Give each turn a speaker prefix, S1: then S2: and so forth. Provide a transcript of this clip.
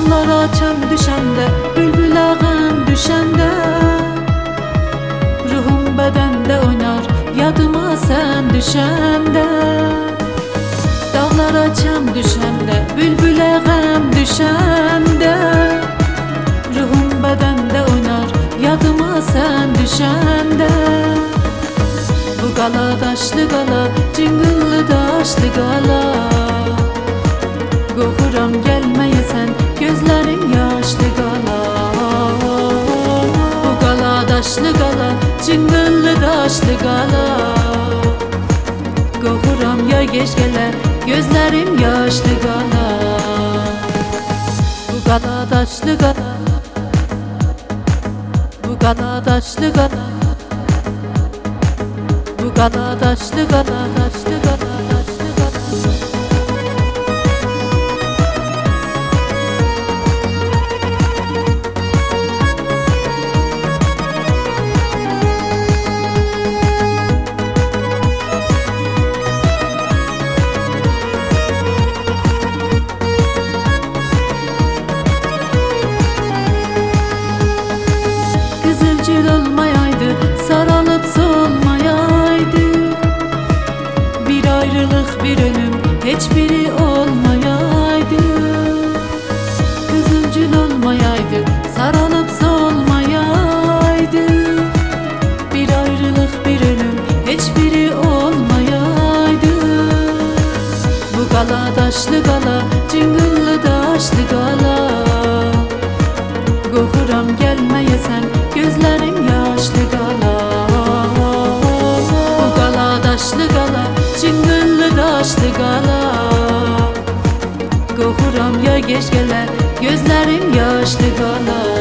S1: Dağlara çəm düşəndə, bülbül ağım düşəndə Ruhum bədəndə oynar, yadıma sən düşəndə Dağlara çəm düşəndə, bülbül ağım düşəndə Ruhum bədəndə oynar, yadıma sən düşəndə Bu qala daşlı qala, cıngıllı daşlı qala sən Gözlərin yaşlı qala Bu qala daşlı qala Cıngıllı daşlı qala Qoxuram ya gec gələ Gözlərim yaşlı qala Bu qala daşlı qala Bu qala daşlı qala Bu qala daşlı qala daşlı qala Hiçbiri olmayaydı? Kızılcıl olmayaydı Saralıp solmayaydı. Bir ayrılık bir ölüm Hiçbiri olmayaydı. Bu gala daşlı gala Cıngıllı daşlı gala Gec gələ Gözlərim yaşlı qala